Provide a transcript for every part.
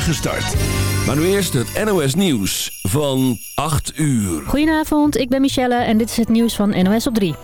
spoedige start. Maar nu eerst het NOS Nieuws van 8 uur. Goedenavond, ik ben Michelle en dit is het nieuws van NOS op 3.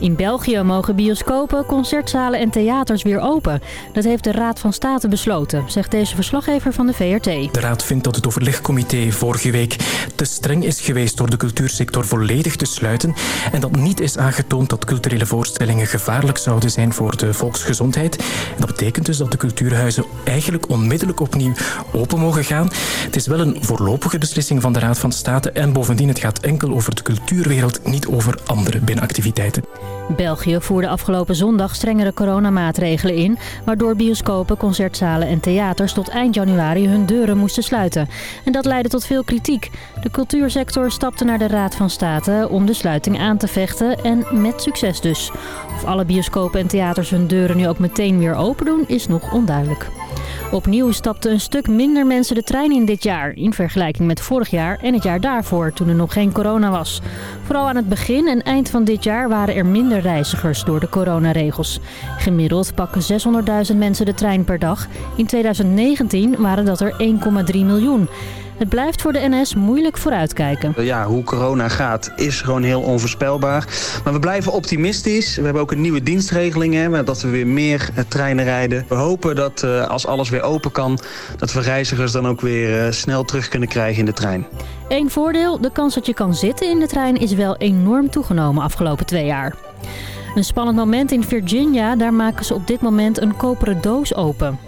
In België mogen bioscopen, concertzalen en theaters weer open. Dat heeft de Raad van State besloten, zegt deze verslaggever van de VRT. De Raad vindt dat het overlegcomité vorige week te streng is geweest door de cultuursector volledig te sluiten en dat niet is aangetoond dat culturele voorstellingen gevaarlijk zouden zijn voor de volksgezondheid. En dat betekent dus dat de cultuurhuizen eigenlijk onmiddellijk opnieuw open mogen gaan. Het is wel een voorlopige beslissing van de Raad van State en bovendien het gaat enkel over de cultuurwereld, niet over andere binnenactiviteiten. België voerde afgelopen zondag strengere coronamaatregelen in... waardoor bioscopen, concertzalen en theaters tot eind januari hun deuren moesten sluiten. En dat leidde tot veel kritiek. De cultuursector stapte naar de Raad van State om de sluiting aan te vechten en met succes dus. Of alle bioscopen en theaters hun deuren nu ook meteen weer open doen is nog onduidelijk. Opnieuw stapten een stuk minder mensen de trein in dit jaar... in vergelijking met vorig jaar en het jaar daarvoor, toen er nog geen corona was. Vooral aan het begin en eind van dit jaar waren er minder reizigers door de coronaregels. Gemiddeld pakken 600.000 mensen de trein per dag. In 2019 waren dat er 1,3 miljoen. Het blijft voor de NS moeilijk vooruitkijken. Ja, hoe corona gaat is gewoon heel onvoorspelbaar. Maar we blijven optimistisch. We hebben ook een nieuwe dienstregeling, hè, dat we weer meer uh, treinen rijden. We hopen dat uh, als alles weer open kan, dat we reizigers dan ook weer uh, snel terug kunnen krijgen in de trein. Eén voordeel, de kans dat je kan zitten in de trein is wel enorm toegenomen afgelopen twee jaar. Een spannend moment in Virginia, daar maken ze op dit moment een koperen doos open.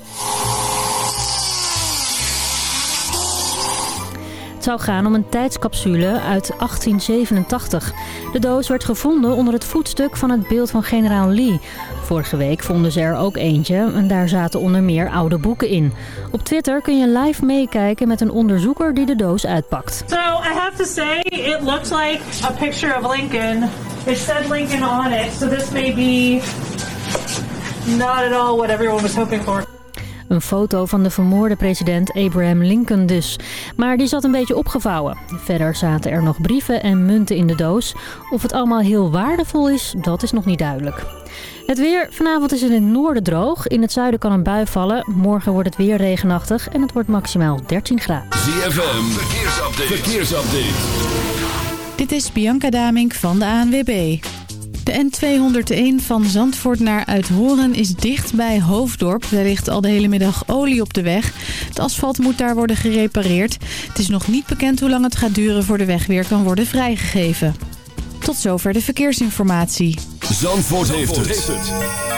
Het zou gaan om een tijdscapsule uit 1887. De doos werd gevonden onder het voetstuk van het beeld van generaal Lee. Vorige week vonden ze er ook eentje en daar zaten onder meer oude boeken in. Op Twitter kun je live meekijken met een onderzoeker die de doos uitpakt. So I have to say, it looks like a picture of Lincoln. It said Lincoln on it, so this may be not at all what everyone was hoping for. Een foto van de vermoorde president Abraham Lincoln dus. Maar die zat een beetje opgevouwen. Verder zaten er nog brieven en munten in de doos. Of het allemaal heel waardevol is, dat is nog niet duidelijk. Het weer. Vanavond is het in het noorden droog. In het zuiden kan een bui vallen. Morgen wordt het weer regenachtig en het wordt maximaal 13 graden. ZFM, verkeersupdate. verkeersupdate. Dit is Bianca Damink van de ANWB. De N201 van Zandvoort naar Uithoren is dicht bij Hoofddorp. Er ligt al de hele middag olie op de weg. Het asfalt moet daar worden gerepareerd. Het is nog niet bekend hoe lang het gaat duren voor de weg weer kan worden vrijgegeven. Tot zover de verkeersinformatie. Zandvoort, heeft, het.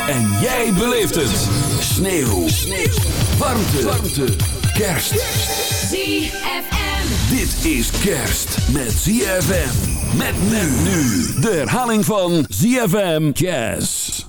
En jij beleeft het. Sneeuw. Sneeuw. Warmte. Warmte. Kerst. ZFM. Dit is kerst met ZFM. Met nu nu. De herhaling van ZFM Jazz.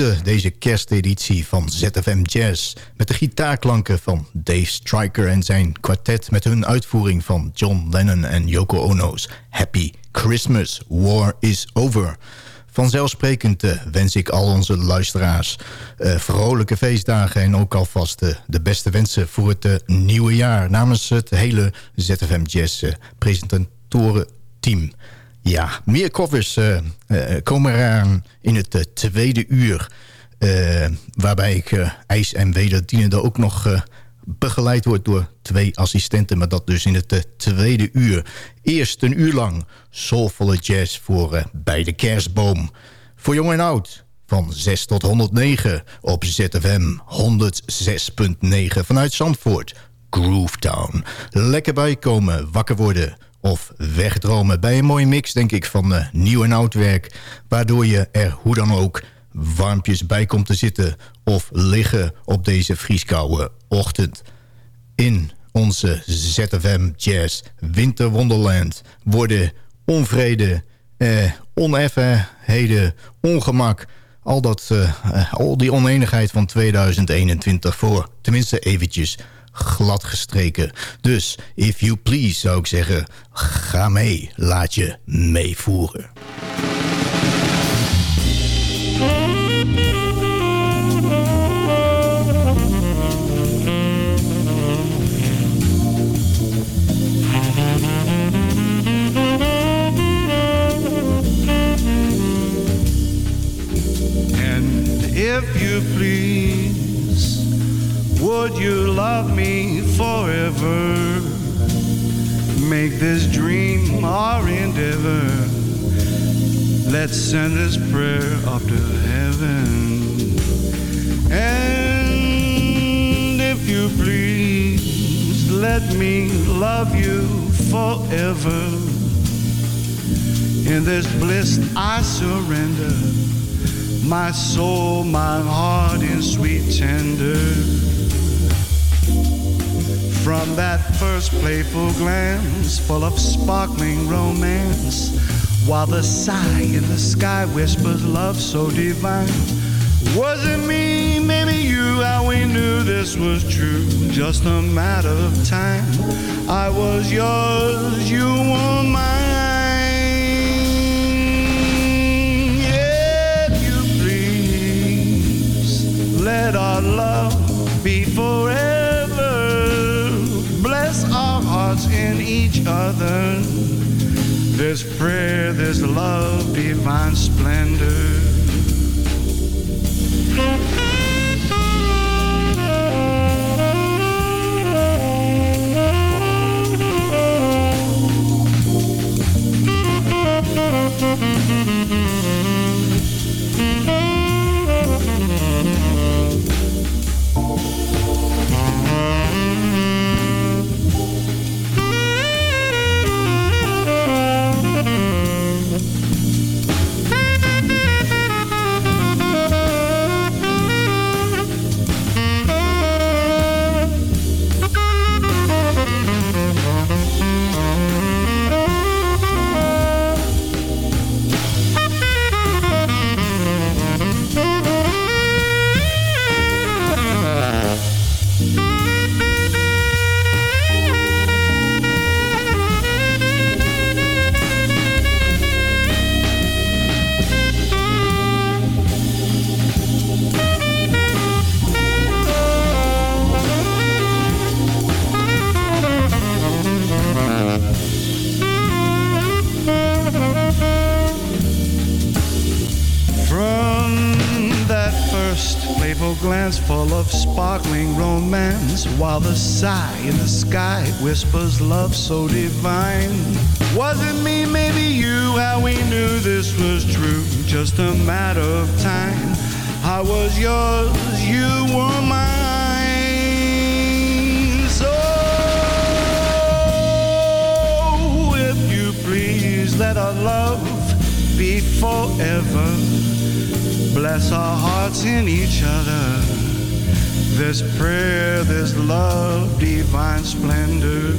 Deze kersteditie van ZFM Jazz... met de gitaarklanken van Dave Stryker en zijn kwartet... met hun uitvoering van John Lennon en Yoko Ono's Happy Christmas, War is Over... Vanzelfsprekend uh, wens ik al onze luisteraars uh, vrolijke feestdagen... en ook alvast uh, de beste wensen voor het nieuwe jaar... namens het hele ZFM Jazz presentatoren-team. Ja, meer covers komen eraan in het tweede uur. Waarbij ik ijs en wederdienende ook nog begeleid wordt door twee assistenten. Maar dat dus in het tweede uur. Eerst een uur lang soulvolle jazz voor bij de kerstboom. Voor jong en oud. Van 6 tot 109 op ZFM 106.9 vanuit Zandvoort. Groovetown. Lekker bijkomen, wakker worden of wegdromen bij een mooie mix, denk ik, van nieuw en oud werk. Waardoor je er hoe dan ook warmpjes bij komt te zitten... of liggen op deze vrieskoude ochtend. In onze ZFM Jazz Winter Wonderland worden onvrede, eh, oneffenheden, ongemak... Al, dat, uh, al die oneenigheid van 2021 voor tenminste eventjes glad gestreken. Dus, if you please, zou ik zeggen, ga mee, laat je meevoeren. if you would you love me forever? Make this dream our endeavor. Let's send this prayer up to heaven. And if you please, let me love you forever. In this bliss I surrender my soul, my heart in sweet tender. From that first playful glance, full of sparkling romance, while the sigh in the sky whispers love so divine. Was it me, maybe you, how we knew this was true? Just a matter of time. I was yours, you were mine. If you please, let our love be forever. Hearts in each other. This prayer, this love, divine splendor. Sparkling romance, while the sigh in the sky whispers love so divine. Was it me, maybe you, how we knew this was true? Just a matter of time. I was yours, you were mine. So, if you please, let our love be forever. Bless our hearts in each other. This prayer, this love, divine splendor.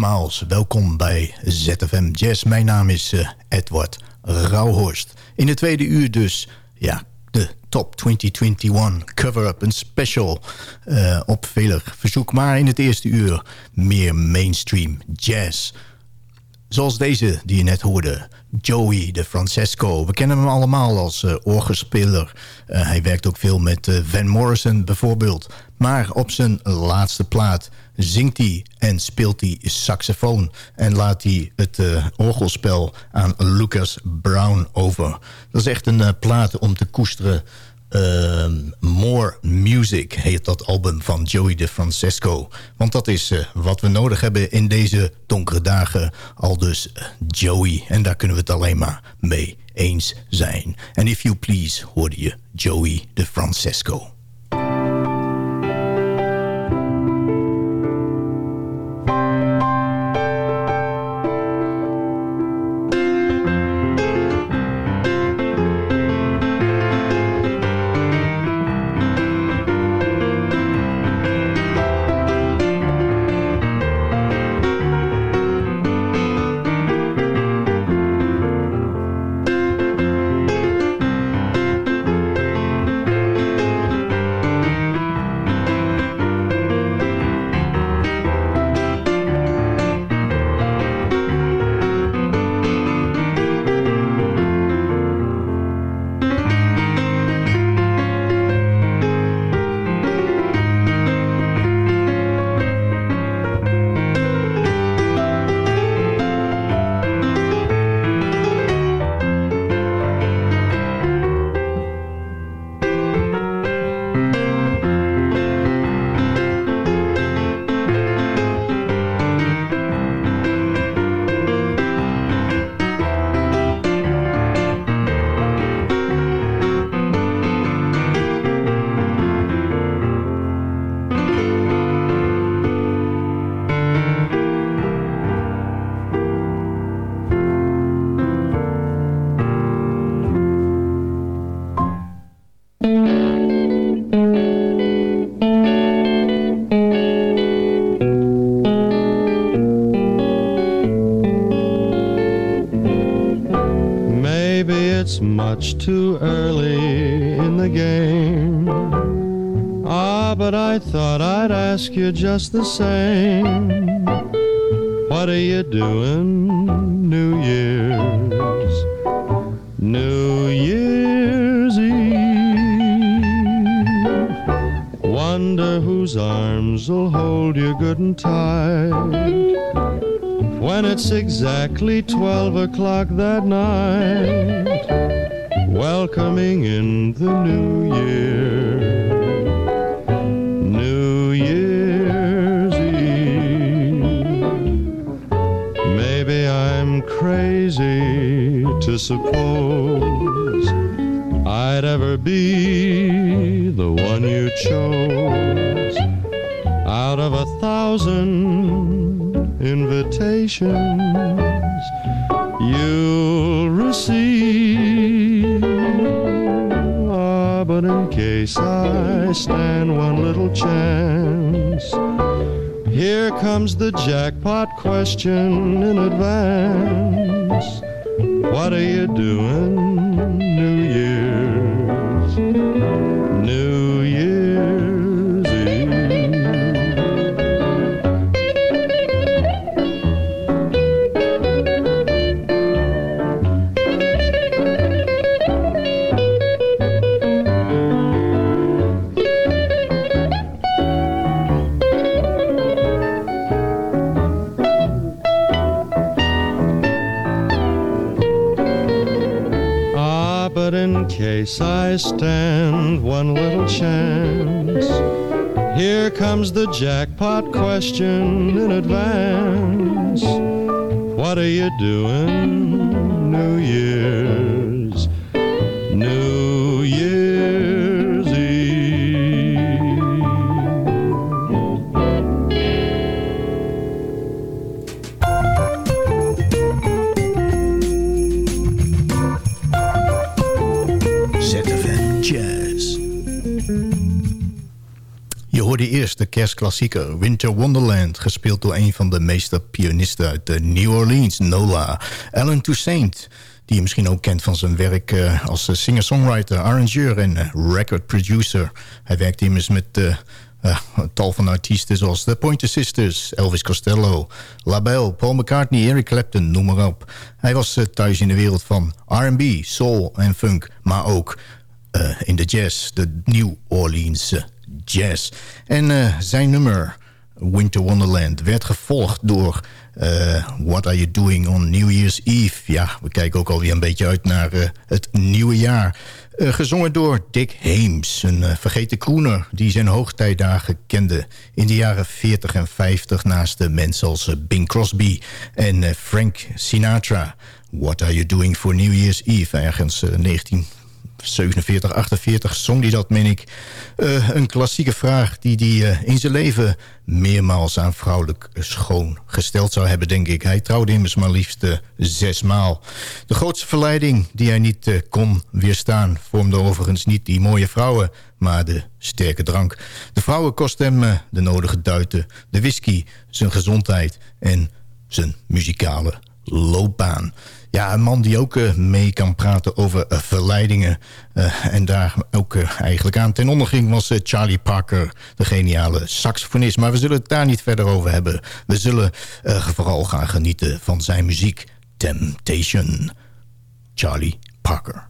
Nogmaals, welkom bij ZFM Jazz. Mijn naam is uh, Edward Rauhorst. In de tweede uur dus, ja, de Top 2021 cover-up. Een special uh, op vele verzoek. Maar in het eerste uur meer mainstream jazz. Zoals deze die je net hoorde. Joey de Francesco. We kennen hem allemaal als uh, hij werkt ook veel met Van Morrison bijvoorbeeld. Maar op zijn laatste plaat zingt hij en speelt hij saxofoon. En laat hij het orgelspel aan Lucas Brown over. Dat is echt een plaat om te koesteren Uh, More Music heet dat album van Joey DeFrancesco. Want dat is uh, wat we nodig hebben in deze donkere dagen. Al dus uh, Joey. En daar kunnen we het alleen maar mee eens zijn. En if you please hoorde je Joey DeFrancesco. much ask you just the same. What are you doing New Year's? New Year's Eve. Wonder whose arms will hold you good and tight when it's exactly 12 o'clock that night, suppose I'd ever be the one you chose out of a thousand invitations you'll receive. Ah, but in case I stand one little chance. Here comes the jackpot question in advance. I stand one little chance, here comes the jackpot question in advance. What are you doing New Year's? Kerstklassieker Winter Wonderland... gespeeld door een van de meeste pianisten uit de New Orleans, Nola. Alan Toussaint, die je misschien ook kent van zijn werk... eh, als eh, singer-songwriter, arrangeur en eh, record producer. Hij werkt immers met... eh, eh, een tal van artiesten zoals de Pointer Sisters, Elvis Costello, LaBelle, Paul McCartney, Eric Clapton, noem maar op. Hij was eh, thuis in de wereld van R&B, soul en funk, maar ook eh, in de jazz, de New Orleans jazz. En eh, zijn nummer Winter Wonderland werd gevolgd door eh, What Are You Doing on New Year's Eve. Ja, we kijken ook alweer een beetje uit naar eh, het nieuwe jaar. Gezongen door Dick Hames, een vergeten crooner... die zijn hoogtijdagen kende in de jaren 40 en 50... naast de mensen als Bing Crosby en Frank Sinatra. What Are You Doing for New Year's Eve? Ergens eh, 19... 47, 48 zong hij dat, meen ik. Eh, een klassieke vraag die hij in zijn leven meermaals aan vrouwelijk schoon gesteld zou hebben, denk ik. Hij trouwde immers maar liefst uh, zes maal. De grootste verleiding die hij niet kon weerstaan... vormde overigens niet die mooie vrouwen, maar de sterke drank. De vrouwen kostten hem de nodige duiten, de whisky, zijn gezondheid... en zijn muzikale loopbaan. Ja, een man die ook uh, mee kan praten over uh, verleidingen. Uh, en daar ook eigenlijk aan ten onder ging was Charlie Parker, de geniale saxofonist. Maar we zullen het daar niet verder over hebben. We zullen vooral gaan genieten van zijn muziek. Temptation. Charlie Parker.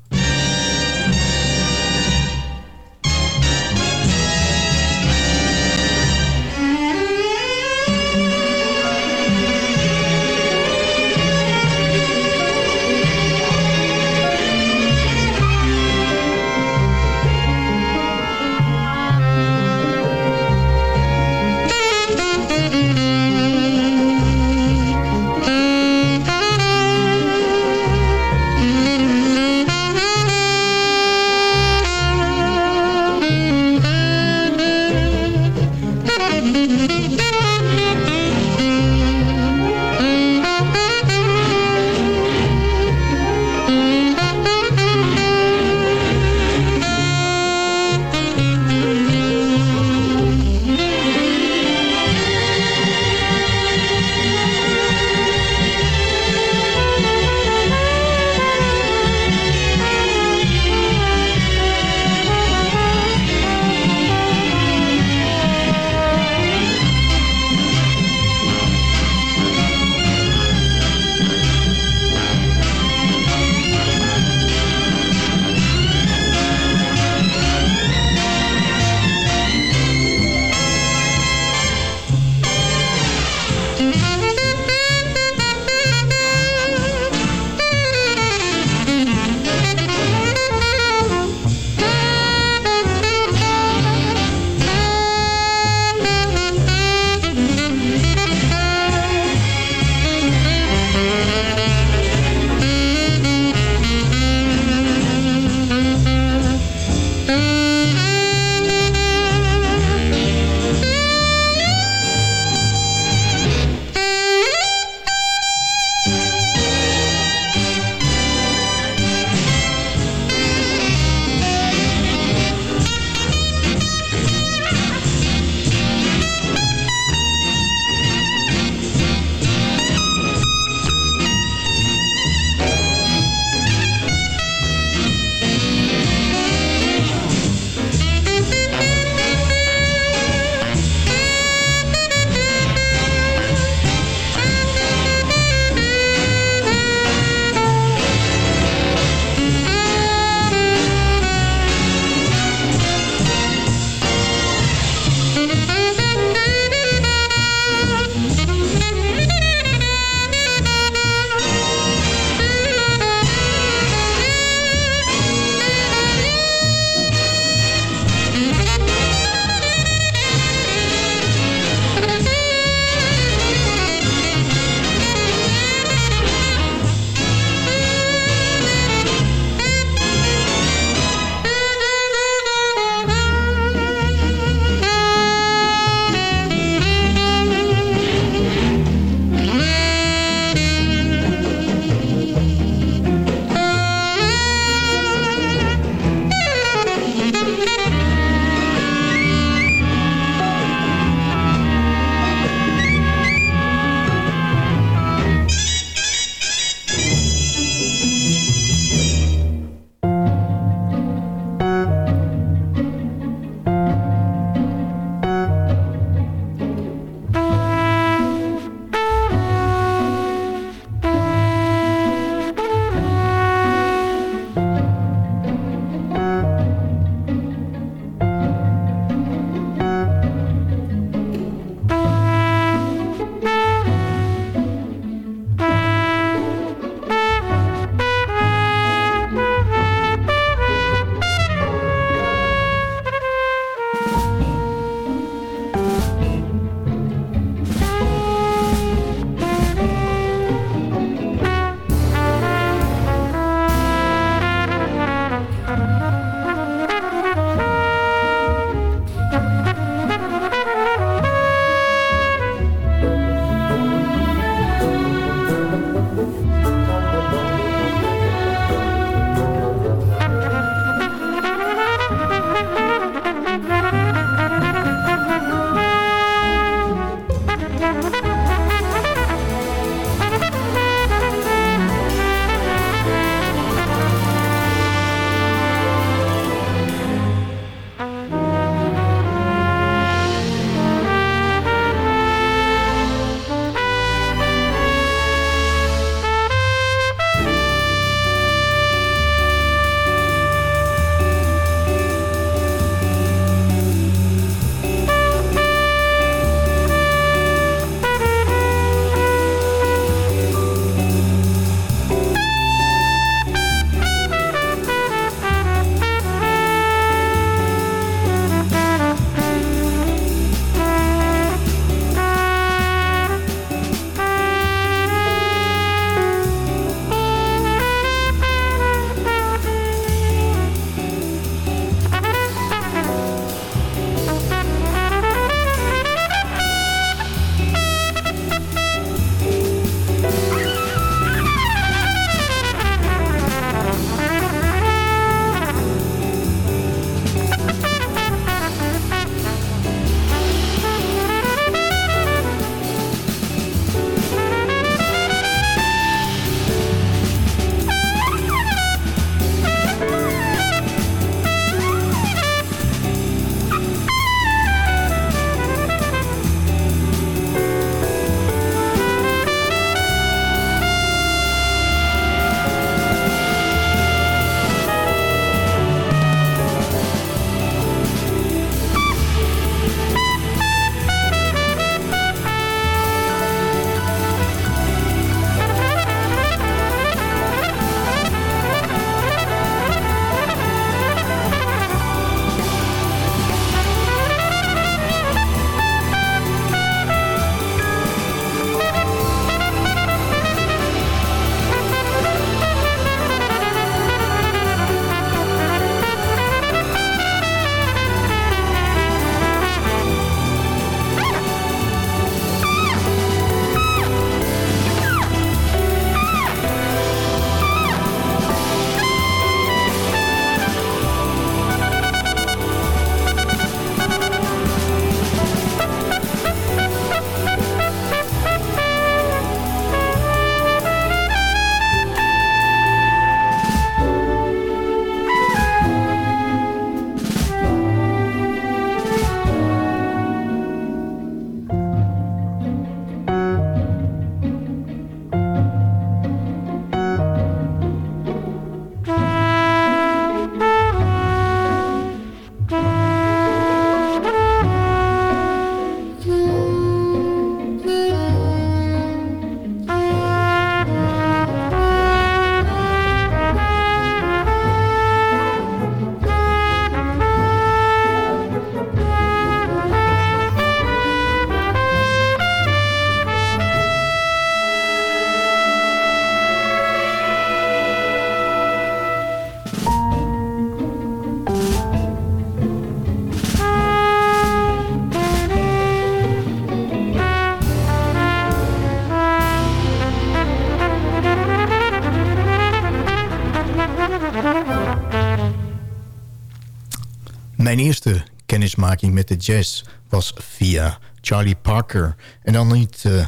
Met de jazz was via Charlie Parker. En dan niet uh, uh,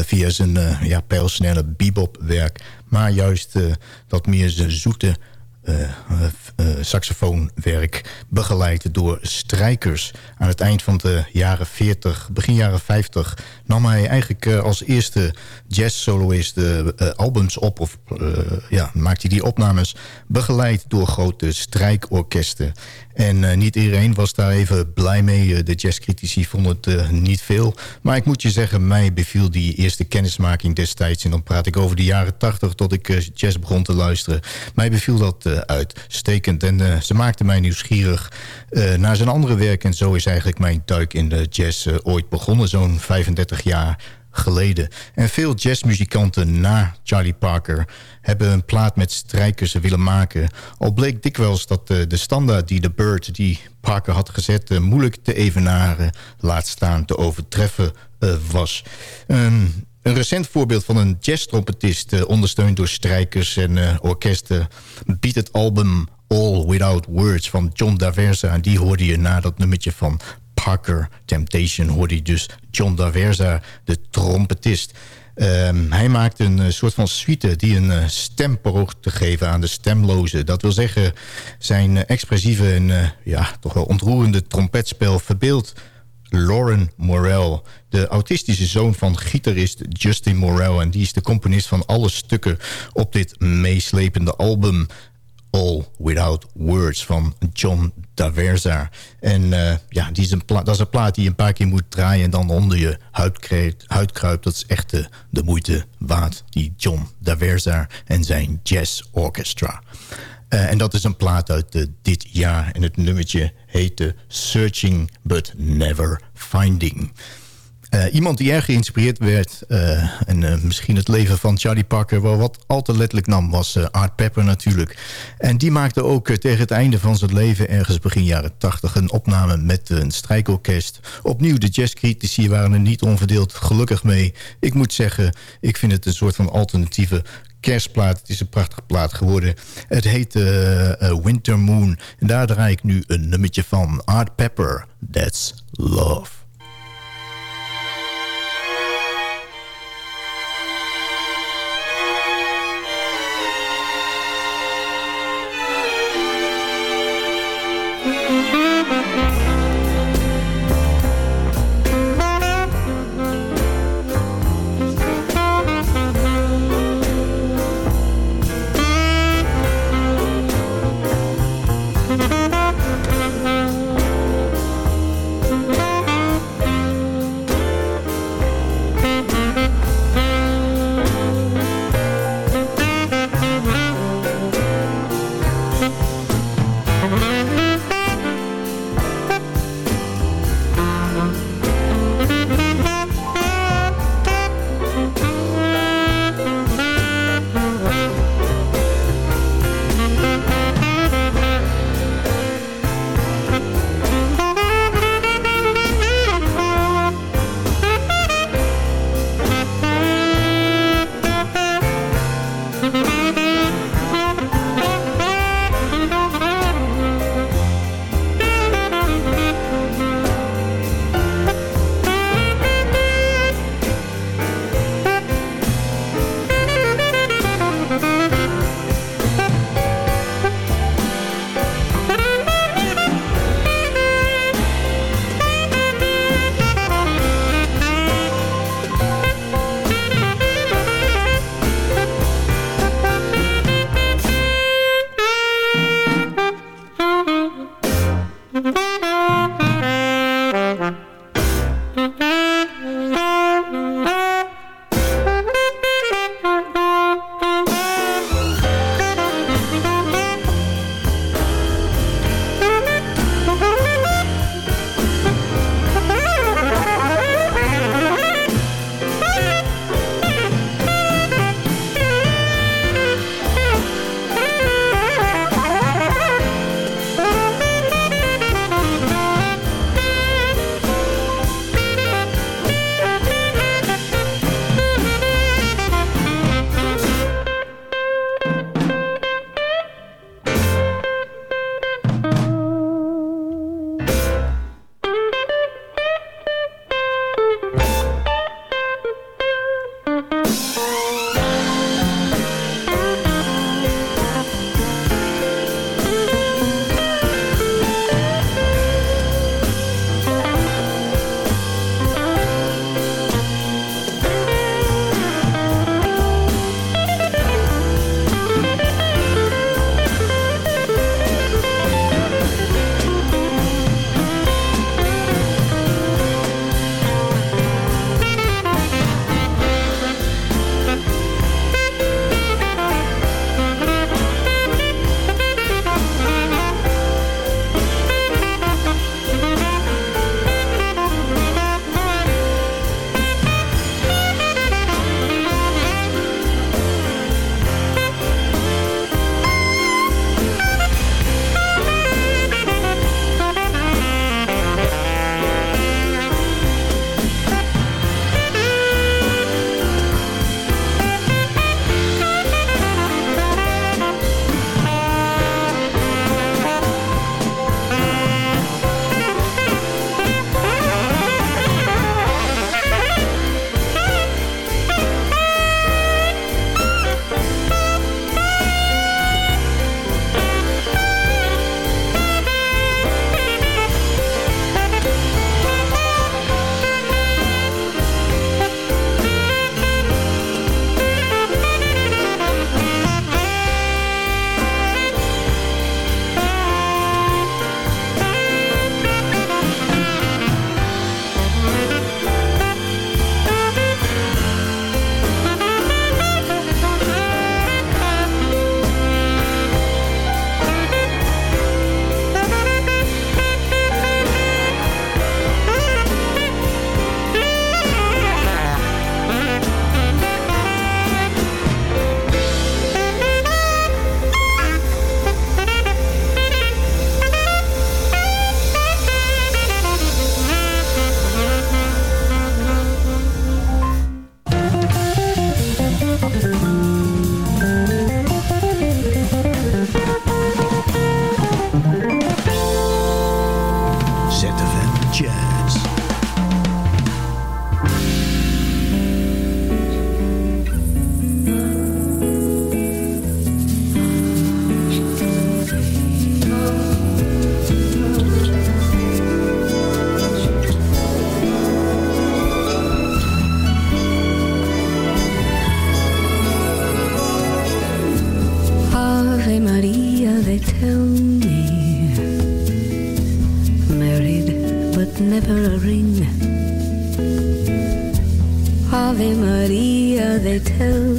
via zijn uh, ja, pijlsnelle bebopwerk... maar juist dat meer zijn zoete saxofoonwerk begeleid door strijkers. Aan het eind van de jaren 40, begin jaren 50... nam hij eigenlijk als eerste jazz-soloist albums op... of ja, maakte hij die opnames begeleid door grote strijkorkesten. En niet iedereen was daar even blij mee. de jazzcritici vonden het niet veel. Maar ik moet je zeggen, mij beviel die eerste kennismaking destijds... en dan praat ik over de jaren 80 tot ik jazz begon te luisteren. Mij beviel dat uitstekend. En uh, ze maakte mij nieuwsgierig uh, naar zijn andere werk. En zo is eigenlijk mijn duik in de jazz uh, ooit begonnen. Zo'n 35 jaar geleden. En veel jazzmuzikanten na Charlie Parker hebben een plaat met strijkers willen maken. Al bleek dikwijls dat de standaard die de Bird, die Parker had gezet... moeilijk te evenaren, laat staan te overtreffen was. Um, een recent voorbeeld van een jazztrompetist... Ondersteund door strijkers en orkesten... biedt het album All Without Words van John Daversa. En die hoorde je na dat nummertje van Parker Temptation... hoorde je dus John Daversa, de trompetist... Um, hij maakt een uh, soort van suite die een uh, stem poogt te geven aan de stemloze. Dat wil zeggen, zijn uh, expressieve en ja, toch wel ontroerende trompetspel verbeeldt Lauren Morel. De autistische zoon van gitarist Justin Morel. En die is de componist van alle stukken op dit meeslepende album. All Without Words van John Daversa. En uh, ja, die is een dat is een plaat die je een paar keer moet draaien... en dan onder je huid, kruipt. Dat is echt de, de moeite waard. Die John Daversa en zijn Jazz Orchestra. Uh, en dat is een plaat uit uh, dit jaar. En het nummertje heette Searching But Never Finding. Uh, iemand die erg geïnspireerd werd... en misschien het leven van Charlie Parker wel wat al te letterlijk nam... was Art Pepper natuurlijk. En die maakte ook tegen het einde van zijn leven... ergens begin jaren tachtig een opname met een strijkorkest. Opnieuw, de jazzcritici waren er niet onverdeeld gelukkig mee. Ik moet zeggen, ik vind het een soort van alternatieve kerstplaat. Het is een prachtige plaat geworden. Het heet Winter Moon. En daar draai ik nu een nummertje van. Art Pepper, That's Love. Ave Maria, they tell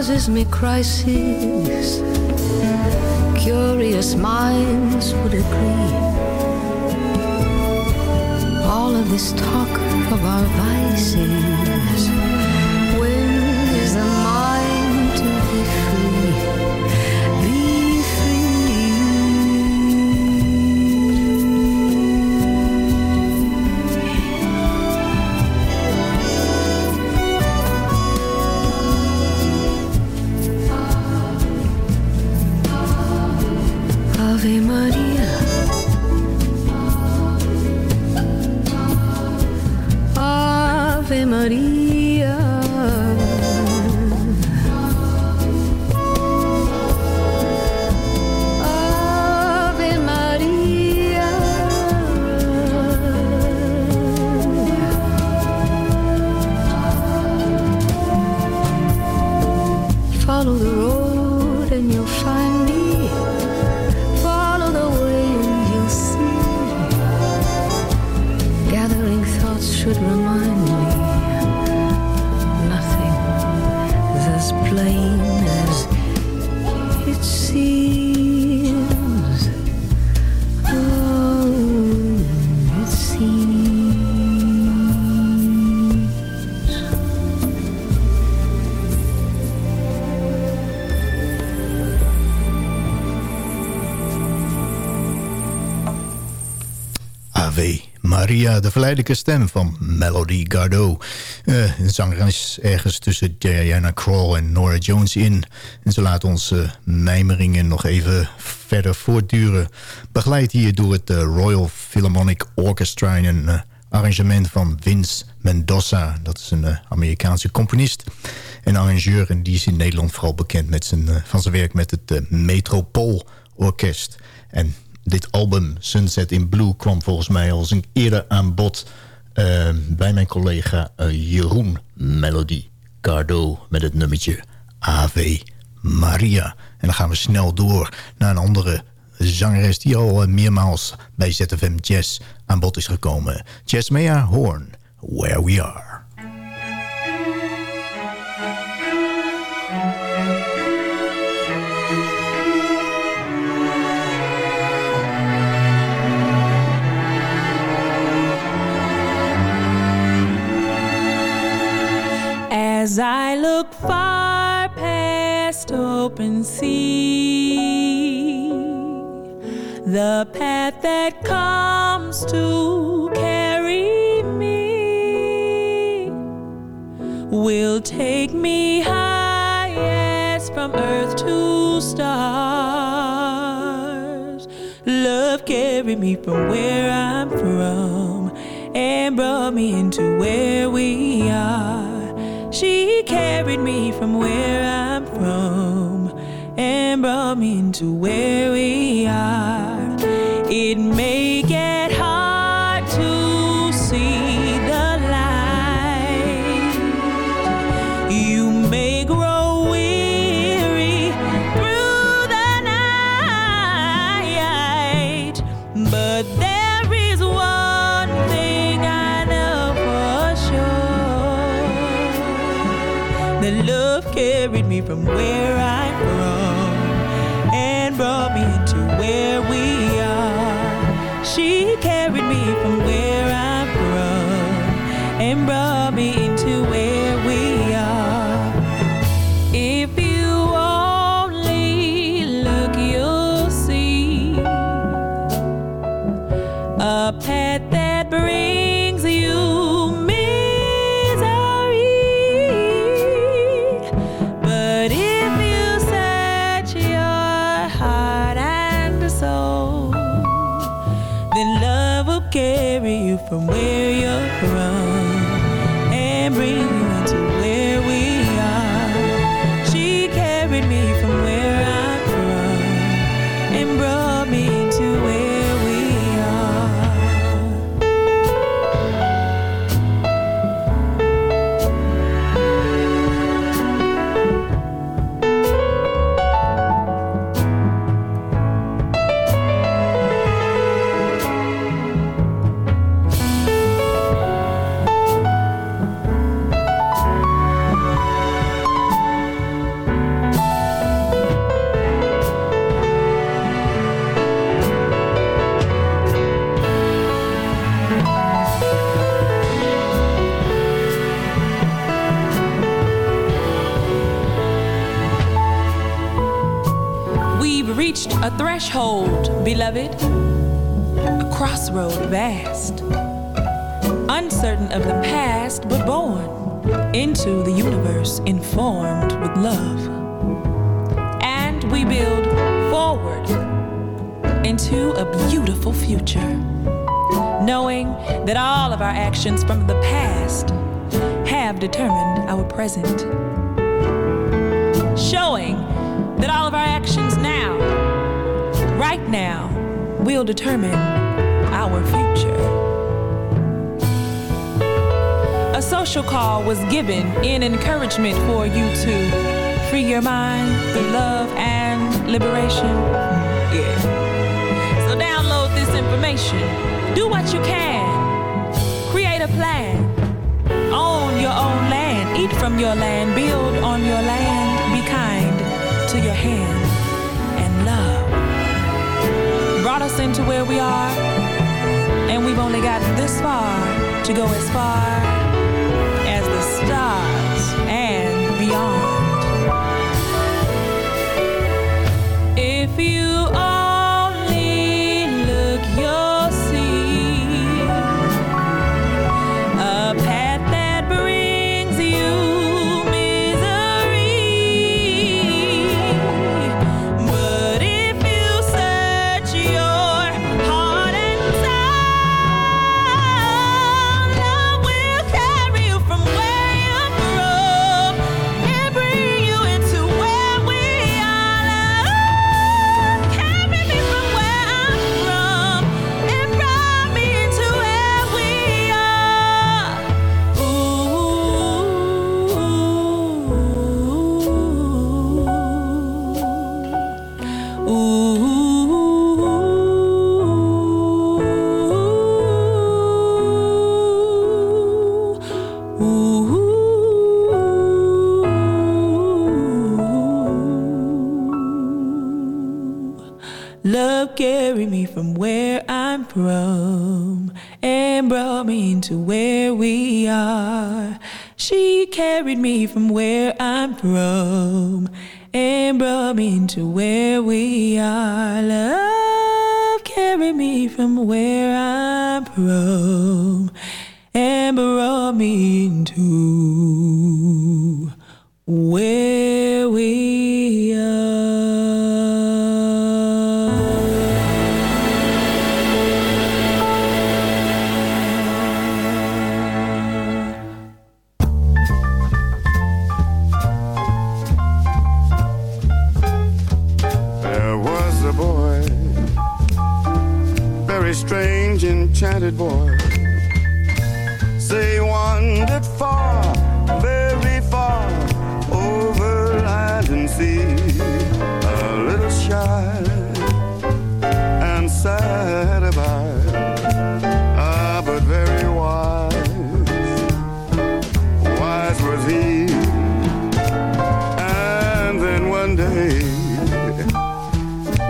causes me crisis. Curious minds would agree. All of this talk of our vices. De verleidelijke stem van Melody Gardot. Eh, een zangeres ergens tussen Diana Krall en Nora Jones in. En ze laat onze mijmeringen nog even verder voortduren. Begeleid hier door het eh, Royal Philharmonic Orchestra... in een eh, arrangement van Vince Mendoza. Dat is een Amerikaanse componist en arrangeur. En die is in Nederland vooral bekend met zijn, van zijn werk met het Metropool Orkest. En dit album Sunset in Blue kwam volgens mij al eens een eerder aan bod... uh, bij mijn collega uh, Jeroen Melody Cardo met het nummertje Ave Maria. En dan gaan we snel door naar een andere zangeres... die al uh, meermaals bij ZFM Jazz aan bod is gekomen. Jasmea Horn, Where We Are. As I look far past open sea. The path that comes to carry me will take me high from earth to stars. Love carried me from where I'm from and brought me into where we are. She carried me from where I'm from and brought me into where we are. It may beloved, a crossroad vast, uncertain of the past, but born into the universe informed with love. And we build forward into a beautiful future, knowing that all of our actions from the past have determined our present, showing that all of our actions now, will determine our future. A social call was given in encouragement for you to free your mind through love and liberation. Yeah. So download this information. Do what you can. Create a plan. Own your own land. Eat from your land. Build on your land. Be kind to your hand Brought us into where we are, and we've only gotten this far to go as far as the stars and beyond. If you only to where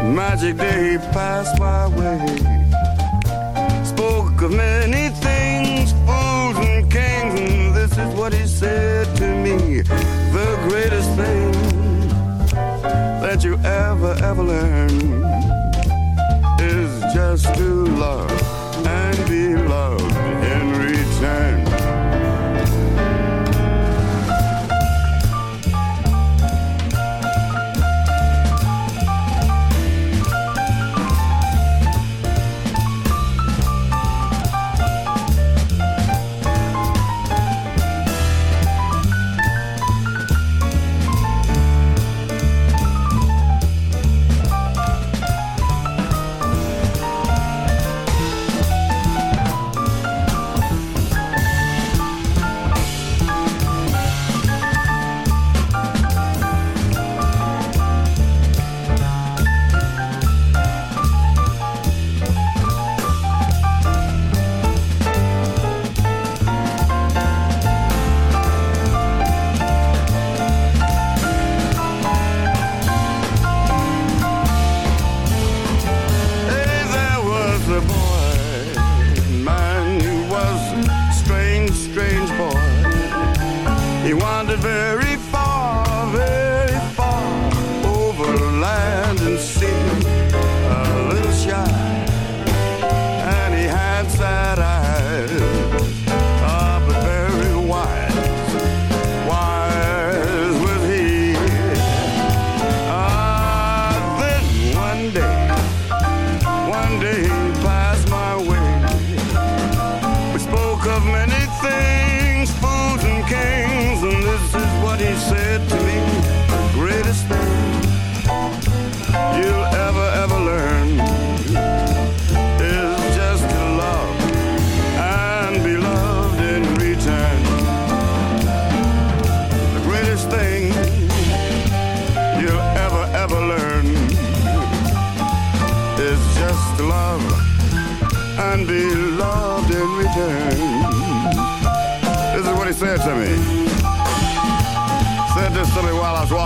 magic day passed my way. Spoke of many things, fools and kings, and this is what he said to me. The greatest thing that you ever, ever learn is just to love and be loved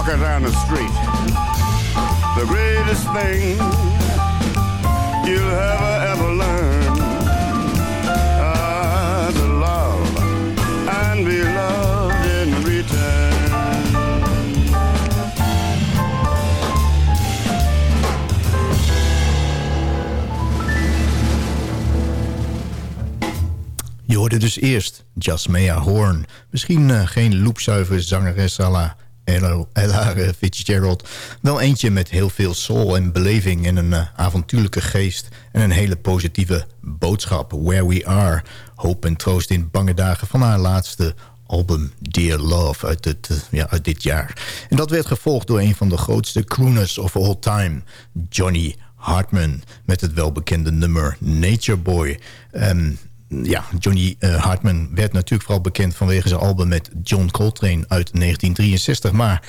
walking down the street. The greatest thing you'll ever, ever learn ah, to love and be loved in return. Je hoorde dus eerst Jasmea Horn. Misschien eh, geen loopzuiver zangeres à la Ella Ella Fitzgerald. Wel eentje met heel veel soul en beleving... en een eh, avontuurlijke geest en een hele positieve boodschap. Where We Are. Hoop en troost in bange dagen van haar laatste album Dear Love uit, het, eh, dit jaar. En dat werd gevolgd door een van de grootste crooners of all time... Johnny Hartman met het welbekende nummer Nature Boy... Ehm, ja, Johnny eh, Hartman werd natuurlijk vooral bekend vanwege zijn album met John Coltrane uit 1963. Maar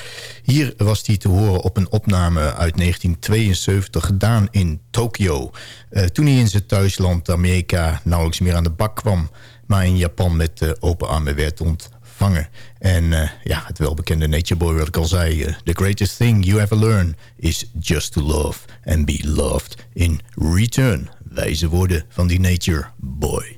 hier was hij te horen op een opname uit 1972 gedaan in Tokio. Eh, toen hij in zijn thuisland Amerika nauwelijks meer aan de bak kwam. Maar in Japan met uh, open armen werd ontvangen. En ja, het welbekende Nature Boy wat ik al zei. the greatest thing you ever learn is just to love and be loved in return. Wijze woorden van die Nature Boy.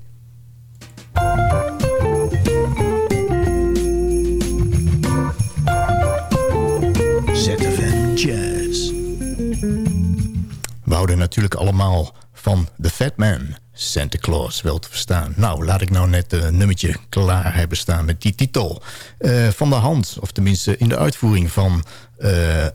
Natuurlijk allemaal van The Fat Man. Santa Claus wel te verstaan. Nou, laat ik nou net een nummertje klaar hebben staan met die titel. Uh, van de hand, of tenminste in de uitvoering van uh,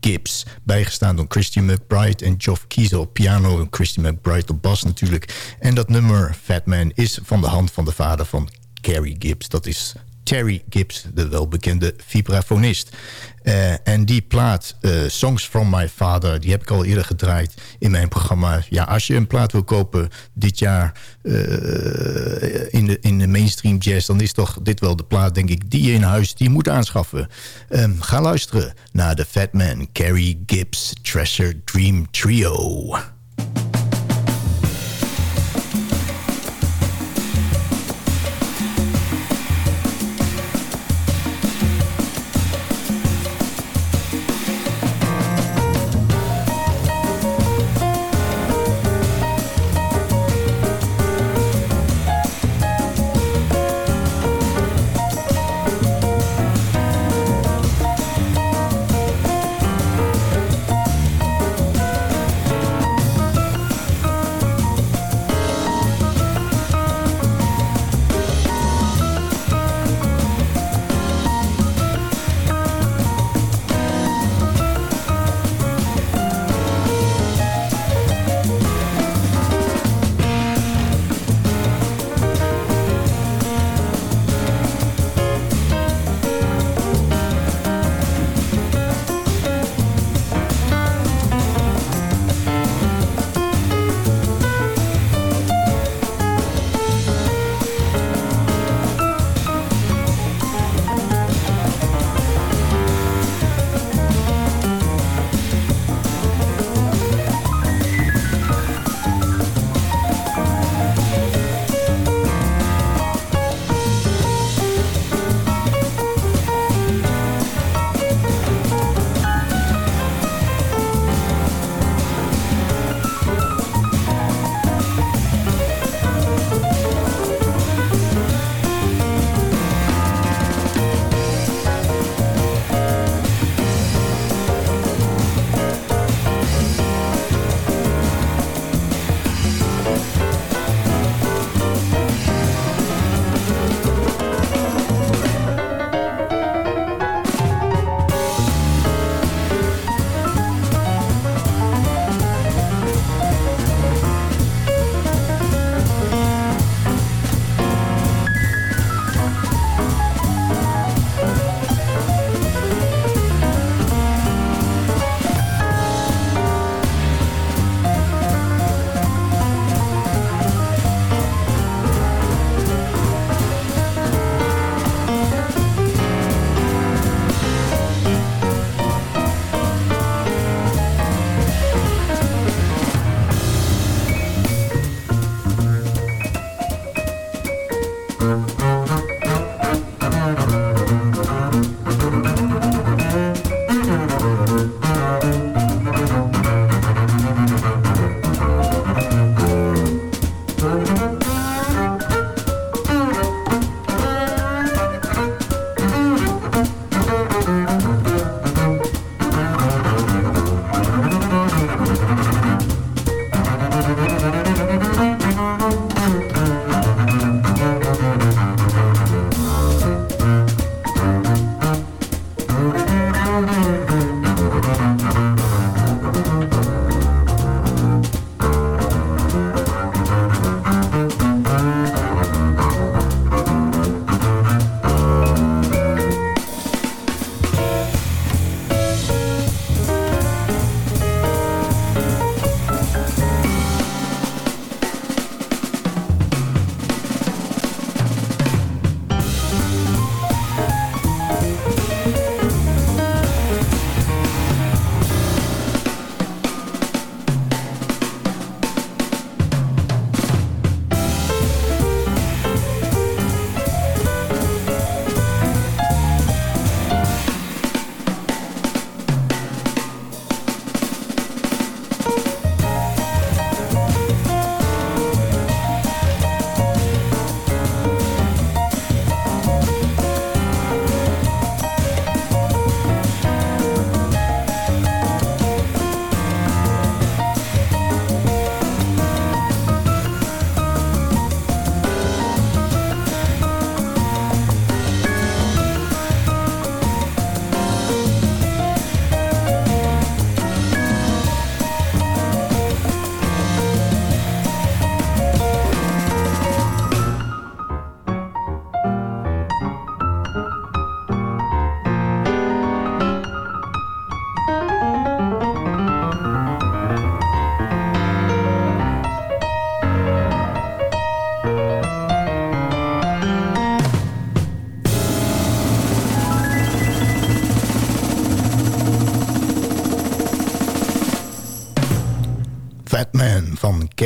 Gibbs. Bijgestaan door Christian McBride en Geoff Kiesel op piano. En Christian McBride op bas natuurlijk. En dat nummer, Fat Man, is van de hand van de vader van Carrie Gibbs. Dat is Terry Gibbs, de welbekende vibrafonist. Uh, en die plaat, uh, Songs from My Father, die heb ik al eerder gedraaid in mijn programma. Ja, als je een plaat wil kopen dit jaar uh, in, de, in de mainstream jazz... dan is toch dit wel de plaat, denk ik, die je in huis die moet aanschaffen. Um, ga luisteren naar de Fat Man, Carrie Gibbs Treasure Dream Trio.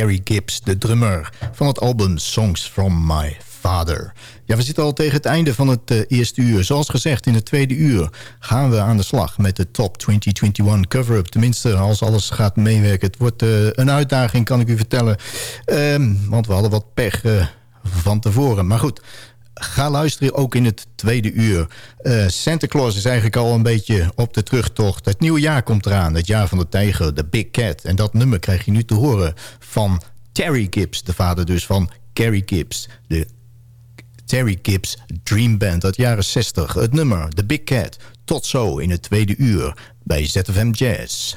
Carrie Gibbs, de drummer... van het album Songs from My Father. Ja, we zitten al tegen het einde van het uh, eerste uur. Zoals gezegd, in het tweede uur gaan we aan de slag met de Top 2021 cover-up. Tenminste, als alles gaat meewerken. Het wordt uh, een uitdaging, kan ik u vertellen. Um, want we hadden wat pech uh, van tevoren. Maar goed, ga luisteren ook in het tweede uur. Uh, Santa Claus is eigenlijk al een beetje op de terugtocht. Het nieuwe jaar komt eraan, het jaar van de tijger, de Big Cat. En dat nummer krijg je nu te horen van Terry Gibbs, de vader dus van Carrie Gibbs. De Terry Gibbs Dream Band uit jaren 60. Het nummer The Big Cat. Tot zo in het tweede uur bij ZFM Jazz.